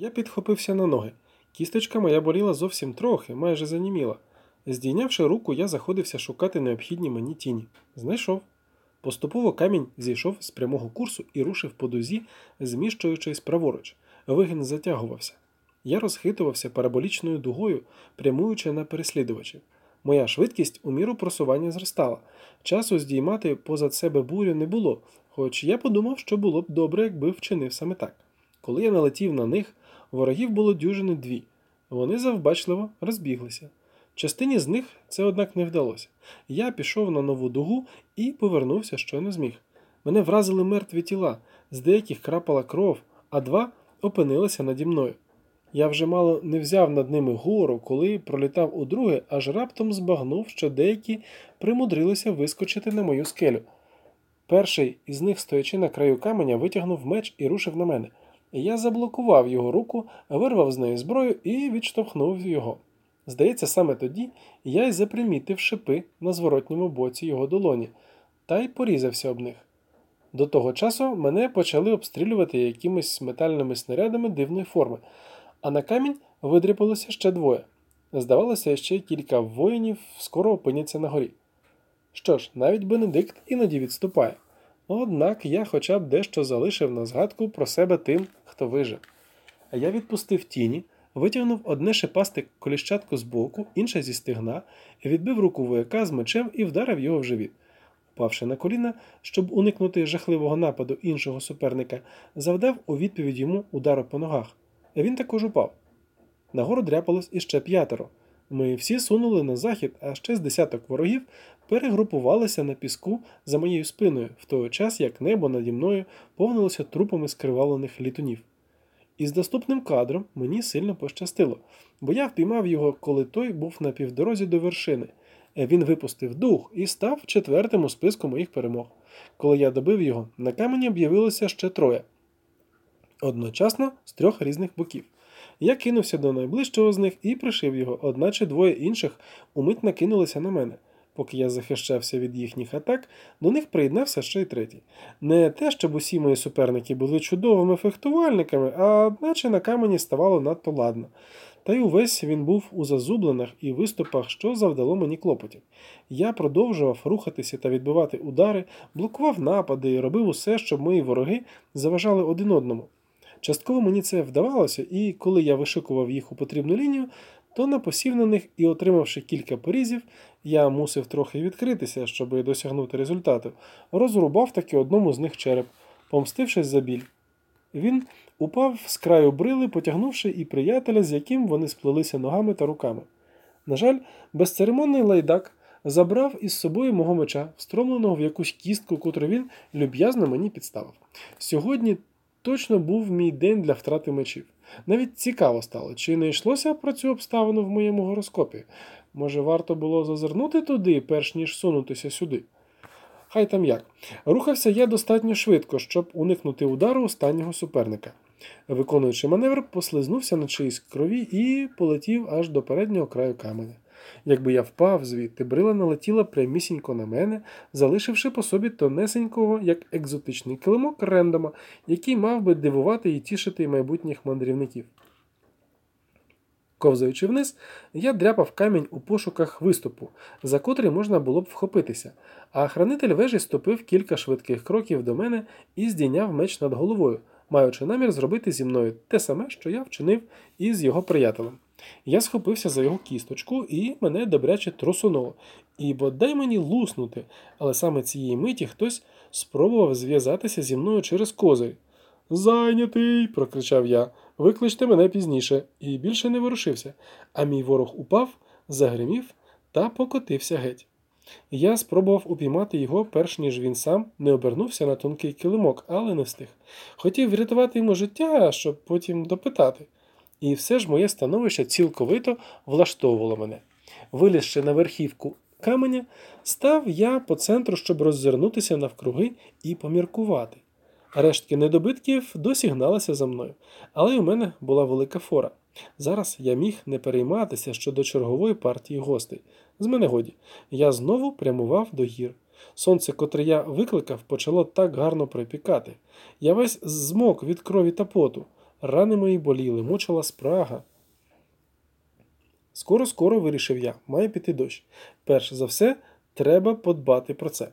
Я підхопився на ноги. Кісточка моя боліла зовсім трохи, майже заніміла. Здійнявши руку, я заходився шукати необхідні мені тіні. Знайшов. Поступово камінь зійшов з прямого курсу і рушив по дузі, зміщуючись праворуч. Вигін затягувався. Я розхитувався параболічною дугою, прямуючи на переслідувачів. Моя швидкість у міру просування зростала. Часу здіймати позад себе бурю не було, хоч я подумав, що було б добре, якби вчинив саме так. Коли я налетів на них, ворогів було дюжини дві. Вони завбачливо розбіглися. Частині з них це, однак, не вдалося. Я пішов на нову дугу і повернувся, що не зміг. Мене вразили мертві тіла, з деяких крапала кров, а два опинилися наді мною. Я вже мало не взяв над ними гору, коли пролітав у друге, аж раптом збагнув, що деякі примудрилися вискочити на мою скелю. Перший із них, стоячи на краю каменя, витягнув меч і рушив на мене. Я заблокував його руку, вирвав з неї зброю і відштовхнув його. Здається, саме тоді я й запримітив шипи на зворотньому боці його долоні, та й порізався об них. До того часу мене почали обстрілювати якимись метальними снарядами дивної форми, а на камінь видріпалося ще двоє. Здавалося, ще кілька воїнів скоро опиняться на горі. Що ж, навіть Бенедикт іноді відступає. Однак я хоча б дещо залишив на згадку про себе тим, хто вижив. А я відпустив тіні, витягнув одне шипасте коліщатко з боку, інше зі стегна, відбив руку вояка з мечем і вдарив його в живіт. Впавши на коліна, щоб уникнути жахливого нападу іншого суперника, завдав у відповідь йому удару по ногах. Він також упав. Нагору дряпалось іще п'ятеро. Ми всі сунули на захід, а ще з десяток ворогів перегрупувалися на піску за моєю спиною, в той час як небо наді мною повнилося трупами скривалених літунів. Із доступним кадром мені сильно пощастило, бо я впіймав його, коли той був на півдорозі до вершини. Він випустив дух і став четвертим у списку моїх перемог. Коли я добив його, на камені об'явилося ще троє. Одночасно з трьох різних боків. Я кинувся до найближчого з них і пришив його, одначе двоє інших умить накинулися на мене. Поки я захищався від їхніх атак, до них приєднався ще й третій. Не те, щоб усі мої суперники були чудовими фехтувальниками, а одначе на камені ставало надто ладно. Та й увесь він був у зазубленах і виступах, що завдало мені клопотів. Я продовжував рухатися та відбивати удари, блокував напади і робив усе, щоб мої вороги заважали один одному. Частково мені це вдавалося, і коли я вишикував їх у потрібну лінію, то напосів на них і, отримавши кілька порізів, я мусив трохи відкритися, щоб досягнути результату, розрубав таки одному з них череп, помстившись за біль. Він упав з краю брили, потягнувши і приятеля, з яким вони сплелися ногами та руками. На жаль, безцеремонний лайдак забрав із собою мого меча, встромленого в якусь кістку, котру він люб'язно мені підставив. Сьогодні точно був мій день для втрати мечів. Навіть цікаво стало, чи не йшлося про цю обставину в моєму гороскопі. Може, варто було зазирнути туди, перш ніж сунутися сюди. Хай там як. Рухався я достатньо швидко, щоб уникнути удару останнього суперника. Виконуючи маневр, послизнувся на чиїсь крові і полетів аж до переднього краю каменя. Якби я впав звідти, брила налетіла прямісінько на мене, залишивши по собі тонесенького, як екзотичний килимок рендома, який мав би дивувати і тішити майбутніх мандрівників. Ковзаючи вниз, я дряпав камінь у пошуках виступу, за котрий можна було б вхопитися, а хранитель вежі ступив кілька швидких кроків до мене і здійняв меч над головою, маючи намір зробити зі мною те саме, що я вчинив із його приятелем. Я схопився за його кісточку і мене добряче трусунуло. І бодай мені луснути, але саме цієї миті хтось спробував зв'язатися зі мною через козир. Зайнятий. прокричав я. Викличте мене пізніше, і більше не ворушився, а мій ворог упав, загримів та покотився геть. Я спробував упіймати його, перш ніж він сам не обернувся на тонкий килимок, але не встиг. Хотів врятувати йому життя, щоб потім допитати. І все ж моє становище цілковито влаштовувало мене. Вилізши на верхівку каменя, став я по центру, щоб роззирнутися навкруги і поміркувати. Рештки недобитків досі гналися за мною, але й у мене була велика фора. Зараз я міг не перейматися щодо чергової партії гостей. З мене годі, я знову прямував до гір. Сонце, котре я викликав, почало так гарно припікати. Я весь змок від крові та поту. Рани мої боліли, мучила спрага. Скоро, скоро вирішив я, має піти дощ. Перш за все, треба подбати про це.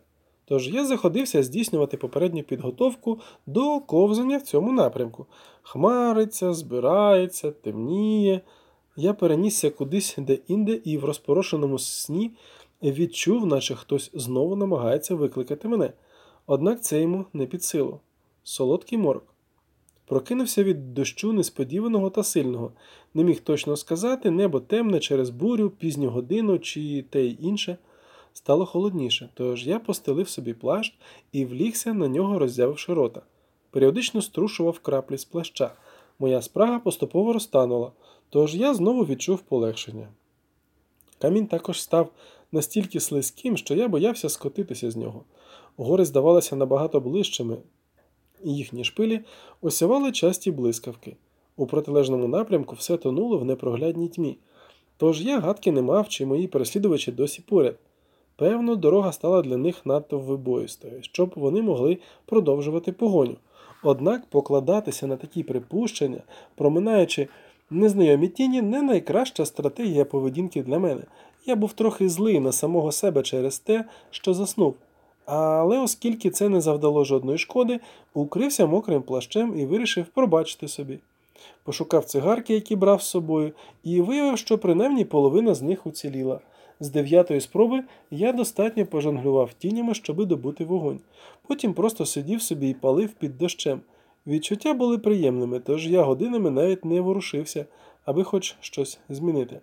Тож я заходився здійснювати попередню підготовку до ковзання в цьому напрямку. Хмариться, збирається, темніє. Я перенісся кудись де-інде і в розпорошеному сні відчув, наче хтось знову намагається викликати мене. Однак це йому не під силу. Солодкий морок. Прокинувся від дощу несподіваного та сильного. Не міг точно сказати, небо темне через бурю, пізню годину чи те й інше. Стало холодніше, тож я постелив собі плащ і влігся на нього, роззявивши рота. Періодично струшував краплі з плаща. Моя спрага поступово розтанула, тож я знову відчув полегшення. Камінь також став настільки слизьким, що я боявся скотитися з нього. Гори здавалися набагато ближчими, їхні шпилі осявали часті блискавки. У протилежному напрямку все тонуло в непроглядній тьмі. Тож я гадки не мав, чи мої переслідувачі досі поряд. Певно, дорога стала для них надто вибоїстою, щоб вони могли продовжувати погоню. Однак покладатися на такі припущення, проминаючи незнайомі тіні, не найкраща стратегія поведінки для мене. Я був трохи злий на самого себе через те, що заснув. Але оскільки це не завдало жодної шкоди, укрився мокрим плащем і вирішив пробачити собі. Пошукав цигарки, які брав з собою, і виявив, що принаймні половина з них уціліла. З дев'ятої спроби я достатньо пожонглював тінями, щоби добути вогонь. Потім просто сидів собі і палив під дощем. Відчуття були приємними, тож я годинами навіть не ворушився, аби хоч щось змінити.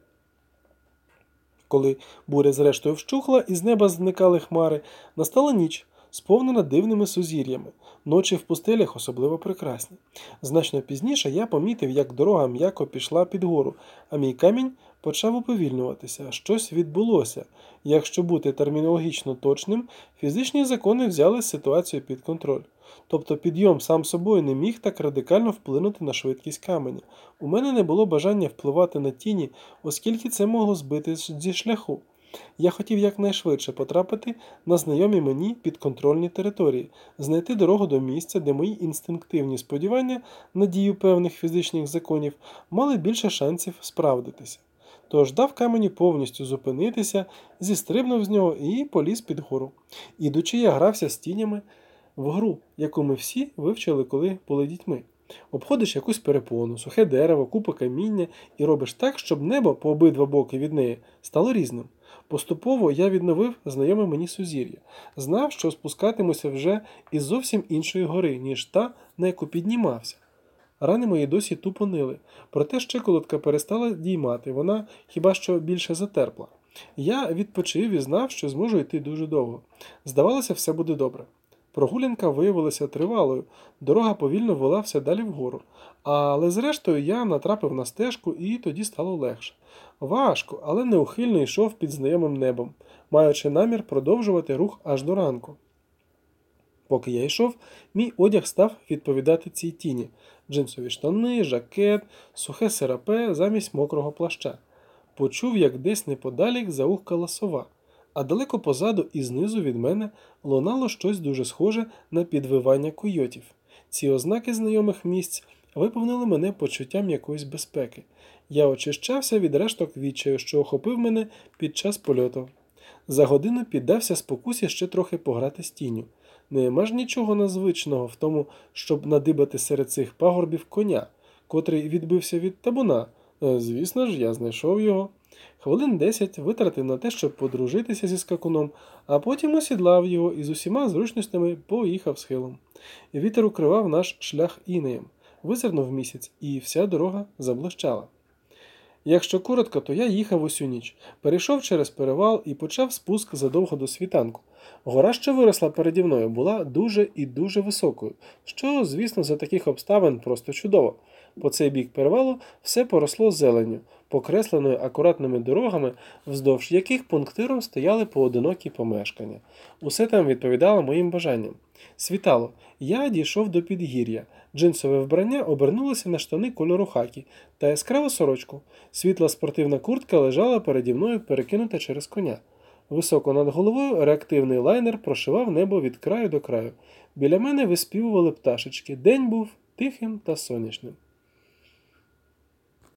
Коли буря зрештою вщухла і з неба зникали хмари, настала ніч, сповнена дивними сузір'ями. Ночі в пустелях особливо прекрасні. Значно пізніше я помітив, як дорога м'яко пішла під гору, а мій камінь почав уповільнюватися. Щось відбулося. Якщо бути термінологічно точним, фізичні закони взяли ситуацію під контроль. Тобто підйом сам собою не міг так радикально вплинути на швидкість каменя. У мене не було бажання впливати на тіні, оскільки це могло збити зі шляху. Я хотів якнайшвидше потрапити на знайомі мені підконтрольні території, знайти дорогу до місця, де мої інстинктивні сподівання на дію певних фізичних законів мали більше шансів справдитися. Тож дав камені повністю зупинитися, зістрибнув з нього і поліз під гору. Ідучи, я грався з тінями в гру, яку ми всі вивчили, коли були дітьми. Обходиш якусь перепону, сухе дерево, купу каміння і робиш так, щоб небо по обидва боки від неї стало різним. Поступово я відновив знайоме мені сузір'я, знав, що спускатимуся вже із зовсім іншої гори, ніж та, на яку піднімався. Рани мої досі тупо нили, проте щиколотка перестала діймати, вона хіба що більше затерпла. Я відпочив і знав, що зможу йти дуже довго. Здавалося, все буде добре. Прогулянка виявилася тривалою, дорога повільно вела все далі вгору, але зрештою я натрапив на стежку і тоді стало легше. Важко, але неухильно йшов під знайомим небом, маючи намір продовжувати рух аж до ранку. Поки я йшов, мій одяг став відповідати цій тіні джинсові штани, жакет, сухе серапе замість мокрого плаща. Почув, як десь неподалік заухкала сова, а далеко позаду і знизу від мене лунало щось дуже схоже на підвивання койотів. Ці ознаки знайомих місць виповнили мене почуттям якоїсь безпеки. Я очищався від решток відчаю, що охопив мене під час польоту. За годину піддався спокусі ще трохи пограти з тінню. Нема ж нічого незвичного в тому, щоб надибати серед цих пагорбів коня, котрий відбився від табуна. Е, звісно ж, я знайшов його. Хвилин десять витратив на те, щоб подружитися зі скакуном, а потім осідлав його і з усіма зручностями поїхав схилом. Вітер укривав наш шлях інеєм, визирнув місяць, і вся дорога заблищала. Якщо коротко, то я їхав усю ніч, перейшов через перевал і почав спуск задовго до світанку. Гора, що виросла переді мною, була дуже і дуже високою, що, звісно, за таких обставин просто чудово. По цей бік перевалу все поросло зеленню, покресленою акуратними дорогами, вздовж яких пунктиром стояли поодинокі помешкання. Усе там відповідало моїм бажанням. Світало, я дійшов до підгір'я. Джинсове вбрання обернулося на штани кольору хакі та яскраву сорочку. Світла спортивна куртка лежала переді мною перекинута через коня. Високо над головою реактивний лайнер прошивав небо від краю до краю. Біля мене виспівували пташечки. День був тихим та сонячним.